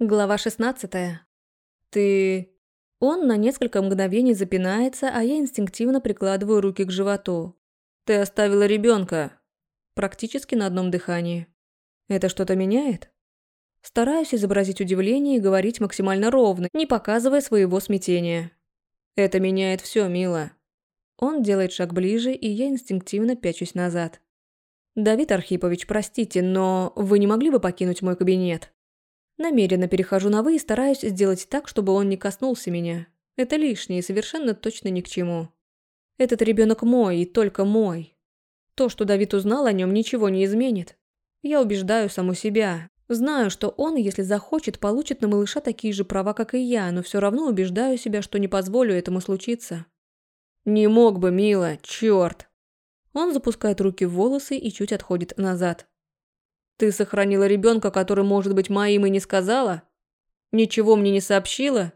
Глава 16. Ты... Он на несколько мгновений запинается, а я инстинктивно прикладываю руки к животу. Ты оставила ребенка. Практически на одном дыхании. Это что-то меняет? Стараюсь изобразить удивление и говорить максимально ровно, не показывая своего смятения. Это меняет все, мило. Он делает шаг ближе, и я инстинктивно пячусь назад. «Давид Архипович, простите, но вы не могли бы покинуть мой кабинет?» Намеренно перехожу на «вы» и стараюсь сделать так, чтобы он не коснулся меня. Это лишнее и совершенно точно ни к чему. Этот ребенок мой и только мой. То, что Давид узнал о нем, ничего не изменит. Я убеждаю саму себя. Знаю, что он, если захочет, получит на малыша такие же права, как и я, но все равно убеждаю себя, что не позволю этому случиться. «Не мог бы, мила, черт!» Он запускает руки в волосы и чуть отходит назад. Ты сохранила ребенка, который может быть моим, и не сказала? Ничего мне не сообщила?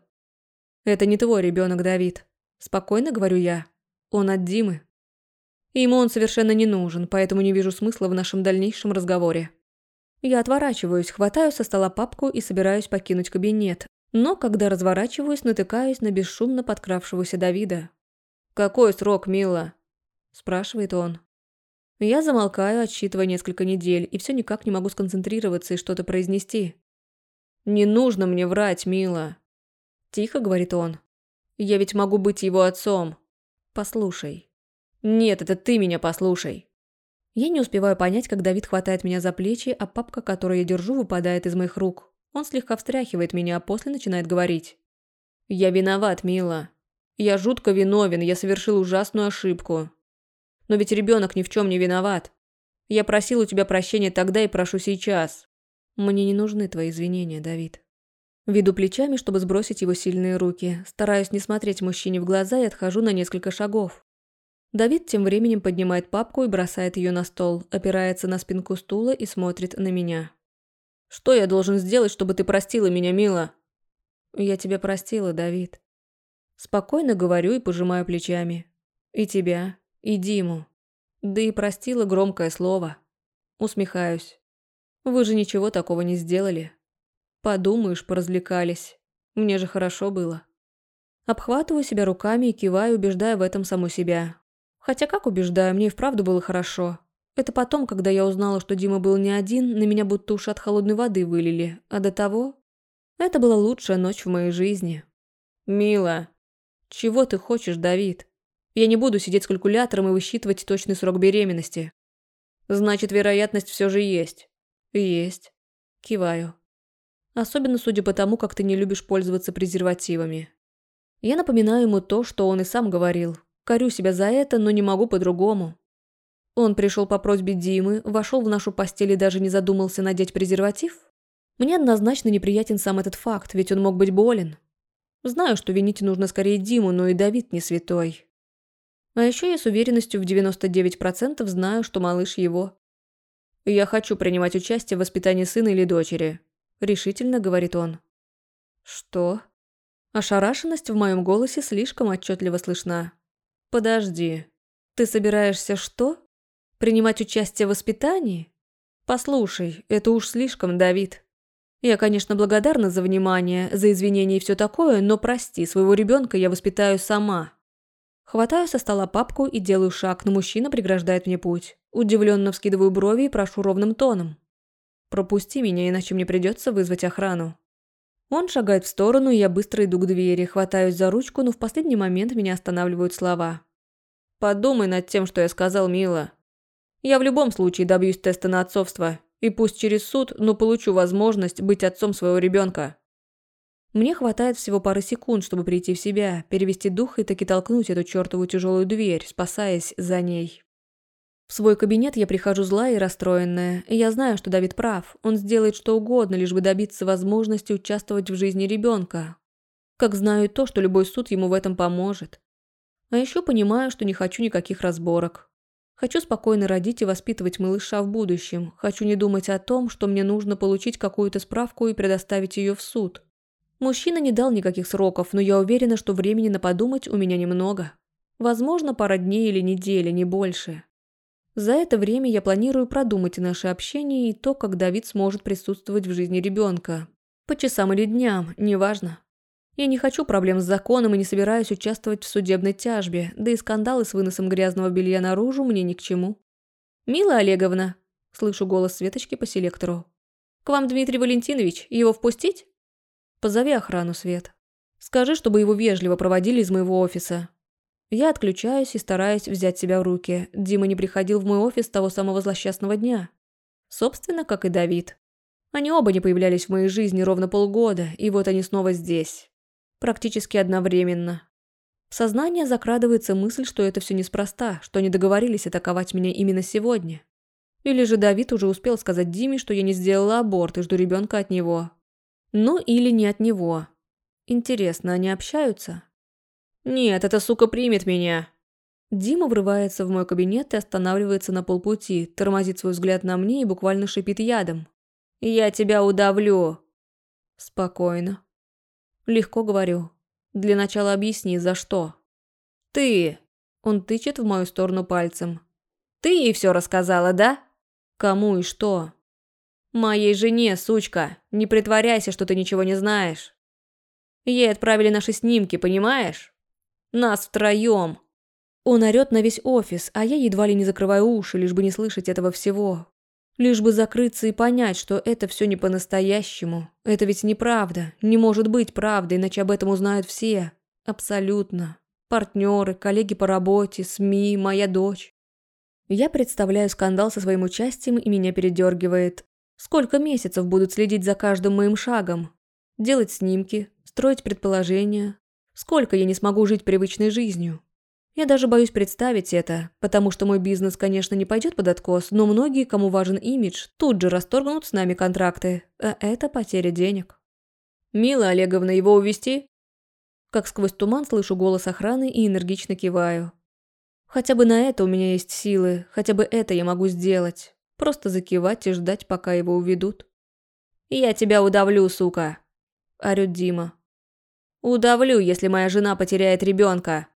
Это не твой ребенок, Давид. Спокойно говорю я. Он от Димы. Ему он совершенно не нужен, поэтому не вижу смысла в нашем дальнейшем разговоре. Я отворачиваюсь, хватаю со стола папку и собираюсь покинуть кабинет. Но когда разворачиваюсь, натыкаюсь на бесшумно подкравшегося Давида. «Какой срок, мила?» – спрашивает он. Я замолкаю, отсчитывая несколько недель, и все никак не могу сконцентрироваться и что-то произнести. «Не нужно мне врать, мила!» Тихо говорит он. «Я ведь могу быть его отцом. Послушай». «Нет, это ты меня послушай». Я не успеваю понять, как Давид хватает меня за плечи, а папка, которую я держу, выпадает из моих рук. Он слегка встряхивает меня, а после начинает говорить. «Я виноват, мила. Я жутко виновен, я совершил ужасную ошибку. Но ведь ребенок ни в чем не виноват. Я просил у тебя прощения тогда и прошу сейчас. Мне не нужны твои извинения, Давид. Веду плечами, чтобы сбросить его сильные руки. Стараюсь не смотреть мужчине в глаза и отхожу на несколько шагов. Давид тем временем поднимает папку и бросает ее на стол, опирается на спинку стула и смотрит на меня. «Что я должен сделать, чтобы ты простила меня, мила?» «Я тебя простила, Давид». Спокойно говорю и пожимаю плечами. «И тебя, и Диму. Да и простила громкое слово. Усмехаюсь. Вы же ничего такого не сделали. Подумаешь, поразвлекались. Мне же хорошо было. Обхватываю себя руками и киваю, убеждая в этом саму себя. Хотя как убеждаю, мне и вправду было хорошо. Это потом, когда я узнала, что Дима был не один, на меня будто уж от холодной воды вылили. А до того... Это была лучшая ночь в моей жизни. «Мила, чего ты хочешь, Давид?» Я не буду сидеть с калькулятором и высчитывать точный срок беременности. Значит, вероятность все же есть. Есть. Киваю. Особенно судя по тому, как ты не любишь пользоваться презервативами. Я напоминаю ему то, что он и сам говорил. Корю себя за это, но не могу по-другому. Он пришел по просьбе Димы, вошел в нашу постель и даже не задумался надеть презерватив? Мне однозначно неприятен сам этот факт, ведь он мог быть болен. Знаю, что винить нужно скорее Диму, но и Давид не святой. А еще я с уверенностью в 99% знаю, что малыш его. «Я хочу принимать участие в воспитании сына или дочери», – решительно говорит он. «Что?» Ошарашенность в моем голосе слишком отчетливо слышна. «Подожди. Ты собираешься что? Принимать участие в воспитании? Послушай, это уж слишком, Давид. Я, конечно, благодарна за внимание, за извинения и все такое, но прости, своего ребенка я воспитаю сама». Хватаю со стола папку и делаю шаг, но мужчина преграждает мне путь. Удивленно вскидываю брови и прошу ровным тоном. «Пропусти меня, иначе мне придется вызвать охрану». Он шагает в сторону, и я быстро иду к двери, хватаюсь за ручку, но в последний момент меня останавливают слова. «Подумай над тем, что я сказал, Мила. Я в любом случае добьюсь теста на отцовство, и пусть через суд, но получу возможность быть отцом своего ребенка. Мне хватает всего пары секунд, чтобы прийти в себя, перевести дух и таки толкнуть эту чертову тяжелую дверь, спасаясь за ней. В свой кабинет я прихожу злая и расстроенная, и я знаю, что Давид прав. Он сделает что угодно, лишь бы добиться возможности участвовать в жизни ребенка. Как знаю то, что любой суд ему в этом поможет. А еще понимаю, что не хочу никаких разборок. Хочу спокойно родить и воспитывать малыша в будущем. Хочу не думать о том, что мне нужно получить какую-то справку и предоставить ее в суд. Мужчина не дал никаких сроков, но я уверена, что времени на подумать у меня немного. Возможно, пара дней или недели, не больше. За это время я планирую продумать наше общение и то, как Давид сможет присутствовать в жизни ребенка. По часам или дням, неважно. Я не хочу проблем с законом и не собираюсь участвовать в судебной тяжбе, да и скандалы с выносом грязного белья наружу мне ни к чему. «Мила Олеговна», – слышу голос Светочки по селектору. «К вам Дмитрий Валентинович, его впустить?» «Позови охрану, Свет. Скажи, чтобы его вежливо проводили из моего офиса. Я отключаюсь и стараюсь взять себя в руки. Дима не приходил в мой офис того самого злосчастного дня. Собственно, как и Давид. Они оба не появлялись в моей жизни ровно полгода, и вот они снова здесь. Практически одновременно. В сознание закрадывается мысль, что это все неспроста, что они договорились атаковать меня именно сегодня. Или же Давид уже успел сказать Диме, что я не сделала аборт и жду ребенка от него. Ну или не от него. Интересно, они общаются? «Нет, эта сука примет меня!» Дима врывается в мой кабинет и останавливается на полпути, тормозит свой взгляд на мне и буквально шипит ядом. «Я тебя удавлю!» Спокойно. Легко говорю. Для начала объясни, за что. «Ты!» Он тычет в мою сторону пальцем. «Ты ей все рассказала, да?» «Кому и что?» «Моей жене, сучка! Не притворяйся, что ты ничего не знаешь!» Ей отправили наши снимки, понимаешь? Нас втроем. Он орёт на весь офис, а я едва ли не закрываю уши, лишь бы не слышать этого всего. Лишь бы закрыться и понять, что это все не по-настоящему. Это ведь неправда. Не может быть правдой, иначе об этом узнают все. Абсолютно. Партнеры, коллеги по работе, СМИ, моя дочь. Я представляю скандал со своим участием, и меня передергивает. Сколько месяцев будут следить за каждым моим шагом? Делать снимки, строить предположения, Сколько я не смогу жить привычной жизнью? Я даже боюсь представить это, потому что мой бизнес, конечно, не пойдет под откос, но многие, кому важен имидж, тут же расторгнут с нами контракты, а это потеря денег. «Мила Олеговна, его увести? Как сквозь туман слышу голос охраны и энергично киваю. Хотя бы на это у меня есть силы, хотя бы это я могу сделать. Просто закивать и ждать, пока его уведут. «Я тебя удавлю, сука!» – орёт Дима. «Удавлю, если моя жена потеряет ребенка!»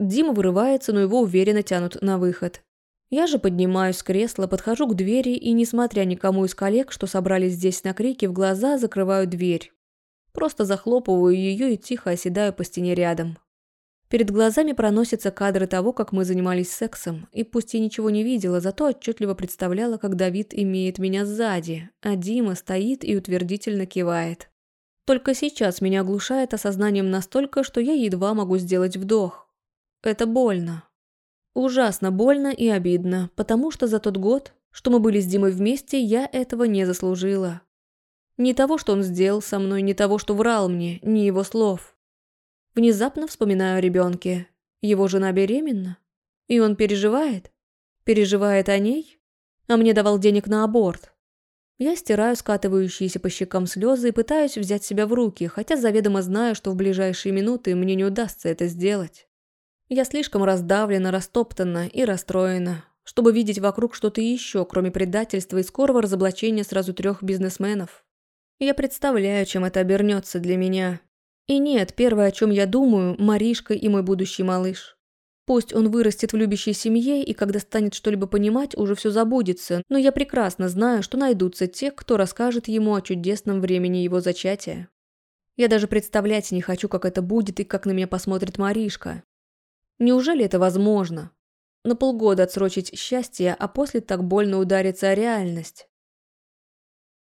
Дима вырывается, но его уверенно тянут на выход. Я же поднимаюсь с кресла, подхожу к двери и, несмотря никому из коллег, что собрались здесь на крики, в глаза закрываю дверь. Просто захлопываю ее и тихо оседаю по стене рядом. Перед глазами проносятся кадры того, как мы занимались сексом, и пусть я ничего не видела, зато отчетливо представляла, как Давид имеет меня сзади, а Дима стоит и утвердительно кивает. Только сейчас меня оглушает осознанием настолько, что я едва могу сделать вдох. Это больно. Ужасно больно и обидно, потому что за тот год, что мы были с Димой вместе, я этого не заслужила. Ни того, что он сделал со мной, ни того, что врал мне, ни его слов. Внезапно вспоминаю о ребенке. Его жена беременна. И он переживает. Переживает о ней. А мне давал денег на аборт. Я стираю скатывающиеся по щекам слезы и пытаюсь взять себя в руки, хотя заведомо знаю, что в ближайшие минуты мне не удастся это сделать. Я слишком раздавлена, растоптана и расстроена, чтобы видеть вокруг что-то еще, кроме предательства и скорого разоблачения сразу трех бизнесменов. Я представляю, чем это обернется для меня. И нет, первое, о чем я думаю, Маришка и мой будущий малыш. Пусть он вырастет в любящей семье и когда станет что-либо понимать, уже все забудется, но я прекрасно знаю, что найдутся те, кто расскажет ему о чудесном времени его зачатия. Я даже представлять не хочу, как это будет и как на меня посмотрит Маришка. Неужели это возможно? На полгода отсрочить счастье, а после так больно удариться о реальность.